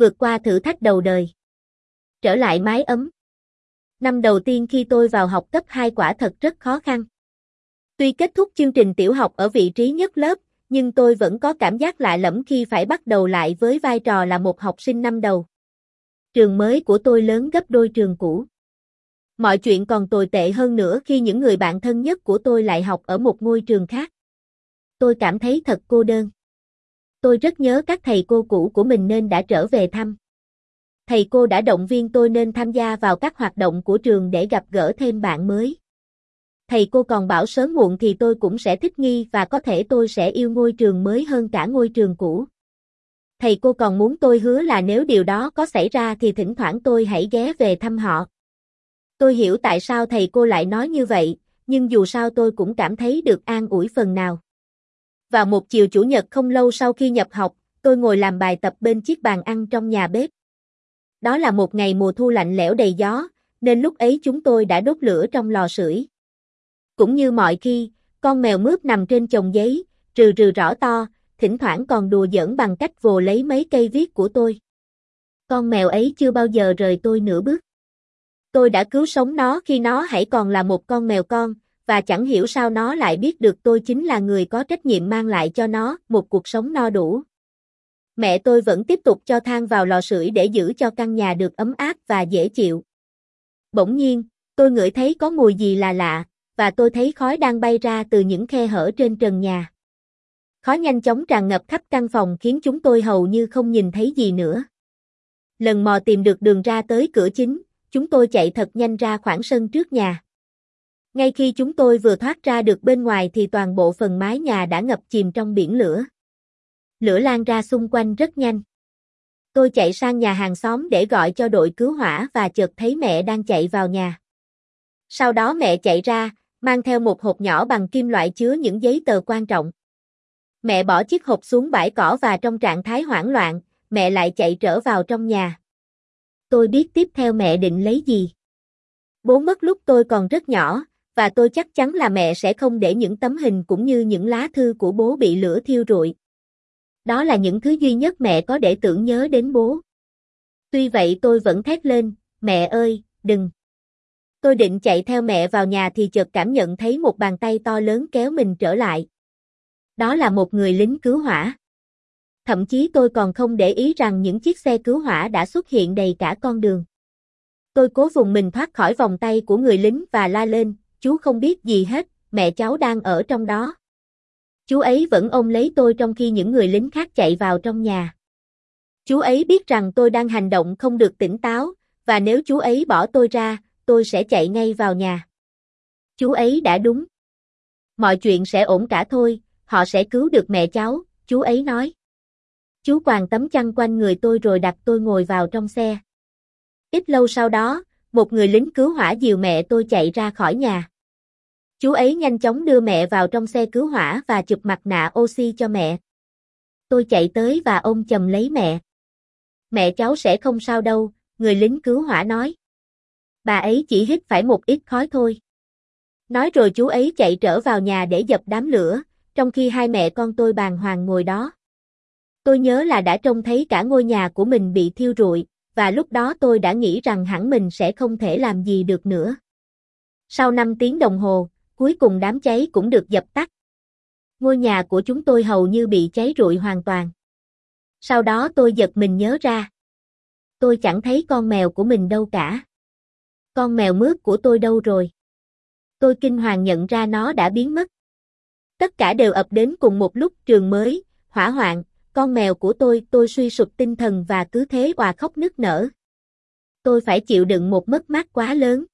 vượt qua thử thách đầu đời. Trở lại mái ấm. Năm đầu tiên khi tôi vào học cấp 2 quả thật rất khó khăn. Tuy kết thúc chương trình tiểu học ở vị trí nhất lớp, nhưng tôi vẫn có cảm giác lạ lẫm khi phải bắt đầu lại với vai trò là một học sinh năm đầu. Trường mới của tôi lớn gấp đôi trường cũ. Mọi chuyện còn tồi tệ hơn nữa khi những người bạn thân nhất của tôi lại học ở một ngôi trường khác. Tôi cảm thấy thật cô đơn. Tôi rất nhớ các thầy cô cũ của mình nên đã trở về thăm. Thầy cô đã động viên tôi nên tham gia vào các hoạt động của trường để gặp gỡ thêm bạn mới. Thầy cô còn bảo sớm muộn thì tôi cũng sẽ thích nghi và có thể tôi sẽ yêu ngôi trường mới hơn cả ngôi trường cũ. Thầy cô còn muốn tôi hứa là nếu điều đó có xảy ra thì thỉnh thoảng tôi hãy ghé về thăm họ. Tôi hiểu tại sao thầy cô lại nói như vậy, nhưng dù sao tôi cũng cảm thấy được an ủi phần nào. Vào một chiều chủ nhật không lâu sau khi nhập học, tôi ngồi làm bài tập bên chiếc bàn ăn trong nhà bếp. Đó là một ngày mùa thu lạnh lẽo đầy gió, nên lúc ấy chúng tôi đã đốt lửa trong lò sưởi. Cũng như mọi khi, con mèo mướp nằm trên chồng giấy, rừ rừ rõ to, thỉnh thoảng còn đùa giỡn bằng cách vồ lấy mấy cây viết của tôi. Con mèo ấy chưa bao giờ rời tôi nửa bước. Tôi đã cứu sống nó khi nó hãy còn là một con mèo con, và chẳng hiểu sao nó lại biết được tôi chính là người có trách nhiệm mang lại cho nó một cuộc sống no đủ. Mẹ tôi vẫn tiếp tục cho than vào lò sưởi để giữ cho căn nhà được ấm áp và dễ chịu. Bỗng nhiên, tôi ngửi thấy có mùi gì là lạ, và tôi thấy khói đang bay ra từ những khe hở trên trần nhà. Khói nhanh chóng tràn ngập khắp căn phòng khiến chúng tôi hầu như không nhìn thấy gì nữa. Lần mò tìm được đường ra tới cửa chính, chúng tôi chạy thật nhanh ra khoảng sân trước nhà. Ngay khi chúng tôi vừa thoát ra được bên ngoài thì toàn bộ phần mái nhà đã ngập chìm trong biển lửa. Lửa lan ra xung quanh rất nhanh. Tôi chạy sang nhà hàng xóm để gọi cho đội cứu hỏa và chợt thấy mẹ đang chạy vào nhà. Sau đó mẹ chạy ra, mang theo một hộp nhỏ bằng kim loại chứa những giấy tờ quan trọng. Mẹ bỏ chiếc hộp xuống bãi cỏ và trong trạng thái hoảng loạn, mẹ lại chạy trở vào trong nhà. Tôi biết tiếp theo mẹ định lấy gì. Bố mất lúc tôi còn rất nhỏ, và tôi chắc chắn là mẹ sẽ không để những tấm hình cũng như những lá thư của bố bị lửa thiêu rụi. Đó là những thứ duy nhất mẹ có để tưởng nhớ đến bố. Tuy vậy tôi vẫn thét lên, mẹ ơi, đừng. Tôi định chạy theo mẹ vào nhà thì chợt cảm nhận thấy một bàn tay to lớn kéo mình trở lại. Đó là một người lính cứu hỏa. Thậm chí tôi còn không để ý rằng những chiếc xe cứu hỏa đã xuất hiện đầy cả con đường. Tôi cố vùng mình thoát khỏi vòng tay của người lính và la lên, chú không biết gì hết, mẹ cháu đang ở trong đó. Chú ấy vẫn ôm lấy tôi trong khi những người lính khác chạy vào trong nhà. Chú ấy biết rằng tôi đang hành động không được tỉnh táo, và nếu chú ấy bỏ tôi ra, tôi sẽ chạy ngay vào nhà. Chú ấy đã đúng. Mọi chuyện sẽ ổn cả thôi, họ sẽ cứu được mẹ cháu, chú ấy nói. Chú quàng tấm chăn quanh người tôi rồi đặt tôi ngồi vào trong xe. Ít lâu sau đó, một người lính cứu hỏa dìu mẹ tôi chạy ra khỏi nhà. Chú ấy nhanh chóng đưa mẹ vào trong xe cứu hỏa và chụp mặt nạ oxy cho mẹ. Tôi chạy tới và ôm chầm lấy mẹ. Mẹ cháu sẽ không sao đâu, người lính cứu hỏa nói. Bà ấy chỉ hít phải một ít khói thôi. Nói rồi chú ấy chạy trở vào nhà để dập đám lửa, trong khi hai mẹ con tôi bàng hoàng ngồi đó. Tôi nhớ là đã trông thấy cả ngôi nhà của mình bị thiêu rụi, và lúc đó tôi đã nghĩ rằng hẳn mình sẽ không thể làm gì được nữa. Sau 5 tiếng đồng hồ, cuối cùng đám cháy cũng được dập tắt. Ngôi nhà của chúng tôi hầu như bị cháy rụi hoàn toàn. Sau đó tôi giật mình nhớ ra. Tôi chẳng thấy con mèo của mình đâu cả. Con mèo mướt của tôi đâu rồi? Tôi kinh hoàng nhận ra nó đã biến mất. Tất cả đều ập đến cùng một lúc trường mới, hỏa hoạn, con mèo của tôi, tôi suy sụp tinh thần và cứ thế òa khóc nức nở. Tôi phải chịu đựng một mất mát quá lớn.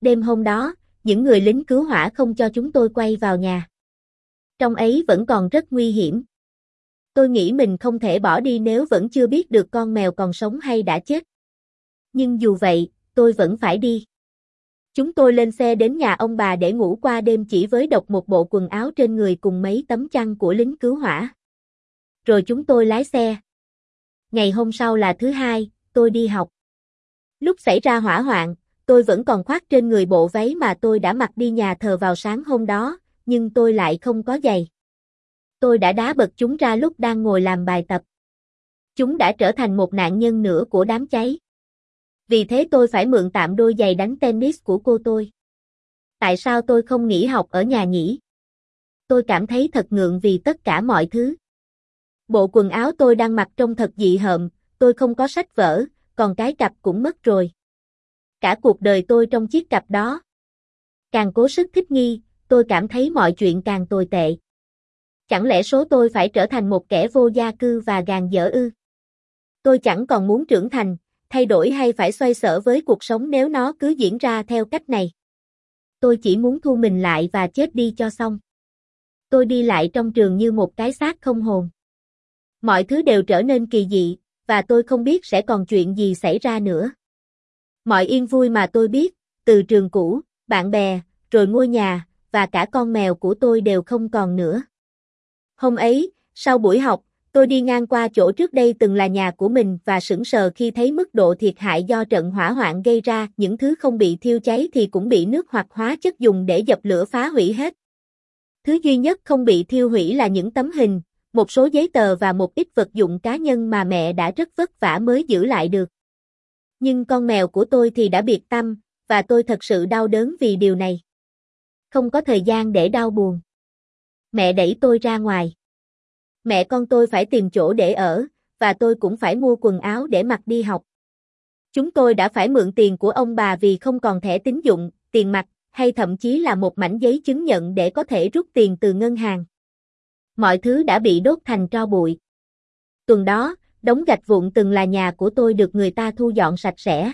Đêm hôm đó, những người lính cứu hỏa không cho chúng tôi quay vào nhà. Trong ấy vẫn còn rất nguy hiểm. Tôi nghĩ mình không thể bỏ đi nếu vẫn chưa biết được con mèo còn sống hay đã chết. Nhưng dù vậy, tôi vẫn phải đi. Chúng tôi lên xe đến nhà ông bà để ngủ qua đêm chỉ với độc một bộ quần áo trên người cùng mấy tấm chăn của lính cứu hỏa. Rồi chúng tôi lái xe. Ngày hôm sau là thứ hai, tôi đi học. Lúc xảy ra hỏa hoạn, tôi vẫn còn khoác trên người bộ váy mà tôi đã mặc đi nhà thờ vào sáng hôm đó, nhưng tôi lại không có giày. Tôi đã đá bật chúng ra lúc đang ngồi làm bài tập. Chúng đã trở thành một nạn nhân nữa của đám cháy. Vì thế tôi phải mượn tạm đôi giày đánh tennis của cô tôi. Tại sao tôi không nghỉ học ở nhà nhỉ? Tôi cảm thấy thật ngượng vì tất cả mọi thứ. Bộ quần áo tôi đang mặc trông thật dị hợm, tôi không có sách vở, còn cái cặp cũng mất rồi. Cả cuộc đời tôi trong chiếc cặp đó. Càng cố sức thích nghi, tôi cảm thấy mọi chuyện càng tồi tệ. Chẳng lẽ số tôi phải trở thành một kẻ vô gia cư và gàn dở ư? Tôi chẳng còn muốn trưởng thành, thay đổi hay phải xoay sở với cuộc sống nếu nó cứ diễn ra theo cách này. Tôi chỉ muốn thu mình lại và chết đi cho xong. Tôi đi lại trong trường như một cái xác không hồn. Mọi thứ đều trở nên kỳ dị, và tôi không biết sẽ còn chuyện gì xảy ra nữa. Mọi yên vui mà tôi biết, từ trường cũ, bạn bè, rồi ngôi nhà, và cả con mèo của tôi đều không còn nữa. Hôm ấy, sau buổi học, tôi đi ngang qua chỗ trước đây từng là nhà của mình và sững sờ khi thấy mức độ thiệt hại do trận hỏa hoạn gây ra, những thứ không bị thiêu cháy thì cũng bị nước hoặc hóa chất dùng để dập lửa phá hủy hết. Thứ duy nhất không bị thiêu hủy là những tấm hình, một số giấy tờ và một ít vật dụng cá nhân mà mẹ đã rất vất vả mới giữ lại được. Nhưng con mèo của tôi thì đã biệt tâm, và tôi thật sự đau đớn vì điều này. Không có thời gian để đau buồn. Mẹ đẩy tôi ra ngoài. Mẹ con tôi phải tìm chỗ để ở, và tôi cũng phải mua quần áo để mặc đi học. Chúng tôi đã phải mượn tiền của ông bà vì không còn thẻ tín dụng, tiền mặt, hay thậm chí là một mảnh giấy chứng nhận để có thể rút tiền từ ngân hàng. Mọi thứ đã bị đốt thành tro bụi. Tuần đó, đống gạch vụn từng là nhà của tôi được người ta thu dọn sạch sẽ.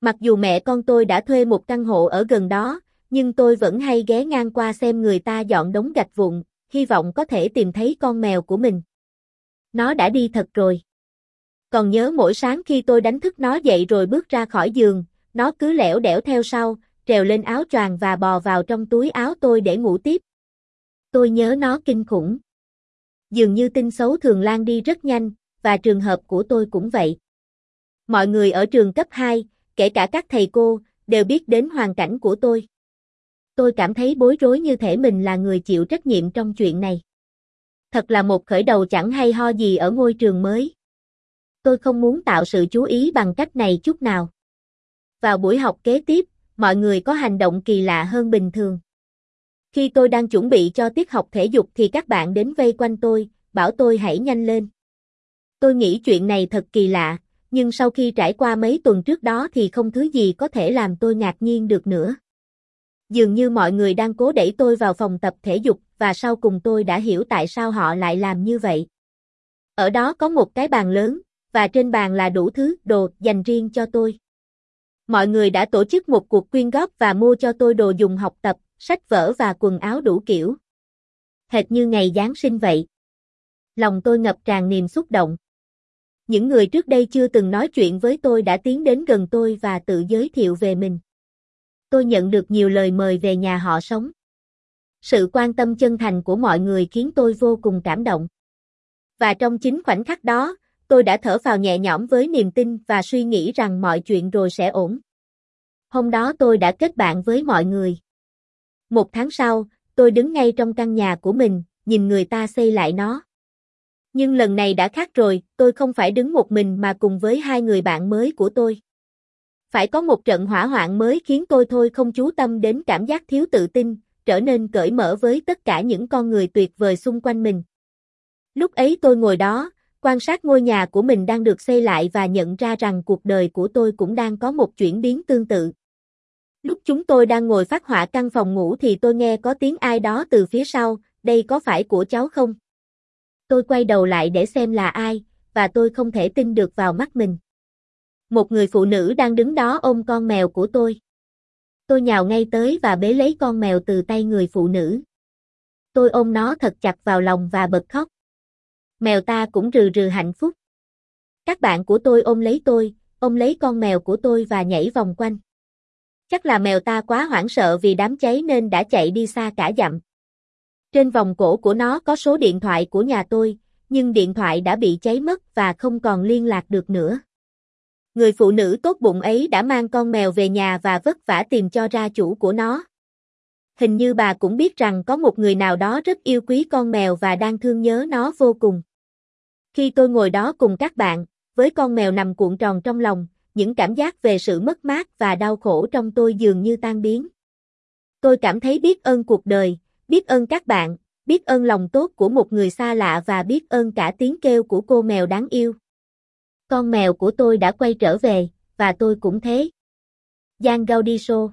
Mặc dù mẹ con tôi đã thuê một căn hộ ở gần đó, nhưng tôi vẫn hay ghé ngang qua xem người ta dọn đống gạch vụn, hy vọng có thể tìm thấy con mèo của mình. Nó đã đi thật rồi. Còn nhớ mỗi sáng khi tôi đánh thức nó dậy rồi bước ra khỏi giường, nó cứ lẻo đẻo theo sau, trèo lên áo choàng và bò vào trong túi áo tôi để ngủ tiếp. Tôi nhớ nó kinh khủng. Dường như tin xấu thường lan đi rất nhanh, và trường hợp của tôi cũng vậy. Mọi người ở trường cấp 2, kể cả các thầy cô, đều biết đến hoàn cảnh của tôi. Tôi cảm thấy bối rối như thể mình là người chịu trách nhiệm trong chuyện này. Thật là một khởi đầu chẳng hay ho gì ở ngôi trường mới. Tôi không muốn tạo sự chú ý bằng cách này chút nào. Vào buổi học kế tiếp, mọi người có hành động kỳ lạ hơn bình thường. Khi tôi đang chuẩn bị cho tiết học thể dục thì các bạn đến vây quanh tôi, bảo tôi hãy nhanh lên. Tôi nghĩ chuyện này thật kỳ lạ, nhưng sau khi trải qua mấy tuần trước đó thì không thứ gì có thể làm tôi ngạc nhiên được nữa. Dường như mọi người đang cố đẩy tôi vào phòng tập thể dục và sau cùng tôi đã hiểu tại sao họ lại làm như vậy. Ở đó có một cái bàn lớn, và trên bàn là đủ thứ đồ dành riêng cho tôi. Mọi người đã tổ chức một cuộc quyên góp và mua cho tôi đồ dùng học tập, sách vở và quần áo đủ kiểu. Hệt như ngày Giáng sinh vậy. Lòng tôi ngập tràn niềm xúc động. Những người trước đây chưa từng nói chuyện với tôi đã tiến đến gần tôi và tự giới thiệu về mình. Tôi nhận được nhiều lời mời về nhà họ sống. Sự quan tâm chân thành của mọi người khiến tôi vô cùng cảm động. Và trong chính khoảnh khắc đó, tôi đã thở vào nhẹ nhõm với niềm tin và suy nghĩ rằng mọi chuyện rồi sẽ ổn. Hôm đó tôi đã kết bạn với mọi người. Một tháng sau, tôi đứng ngay trong căn nhà của mình, nhìn người ta xây lại nó. Nhưng lần này đã khác rồi, tôi không phải đứng một mình mà cùng với hai người bạn mới của tôi. Phải có một trận hỏa hoạn mới khiến tôi thôi không chú tâm đến cảm giác thiếu tự tin, trở nên cởi mở với tất cả những con người tuyệt vời xung quanh mình. Lúc ấy tôi ngồi đó, quan sát ngôi nhà của mình đang được xây lại và nhận ra rằng cuộc đời của tôi cũng đang có một chuyển biến tương tự. Lúc chúng tôi đang ngồi phát họa căn phòng ngủ thì tôi nghe có tiếng ai đó từ phía sau, đây có phải của cháu không? Tôi quay đầu lại để xem là ai, và tôi không thể tin được vào mắt mình. Một người phụ nữ đang đứng đó ôm con mèo của tôi. Tôi nhào ngay tới và bế lấy con mèo từ tay người phụ nữ. Tôi ôm nó thật chặt vào lòng và bật khóc. Mèo ta cũng rừ rừ hạnh phúc. Các bạn của tôi ôm lấy tôi, ôm lấy con mèo của tôi và nhảy vòng quanh. Chắc là mèo ta quá hoảng sợ vì đám cháy nên đã chạy đi xa cả dặm. Trên vòng cổ của nó có số điện thoại của nhà tôi, nhưng điện thoại đã bị cháy mất và không còn liên lạc được nữa. Người phụ nữ tốt bụng ấy đã mang con mèo về nhà và vất vả tìm cho ra chủ của nó. Hình như bà cũng biết rằng có một người nào đó rất yêu quý con mèo và đang thương nhớ nó vô cùng. Khi tôi ngồi đó cùng các bạn, với con mèo nằm cuộn tròn trong lòng, những cảm giác về sự mất mát và đau khổ trong tôi dường như tan biến. Tôi cảm thấy biết ơn cuộc đời, biết ơn các bạn, biết ơn lòng tốt của một người xa lạ và biết ơn cả tiếng kêu của cô mèo đáng yêu. Con mèo của tôi đã quay trở về, và tôi cũng thế. Giang Gaudiso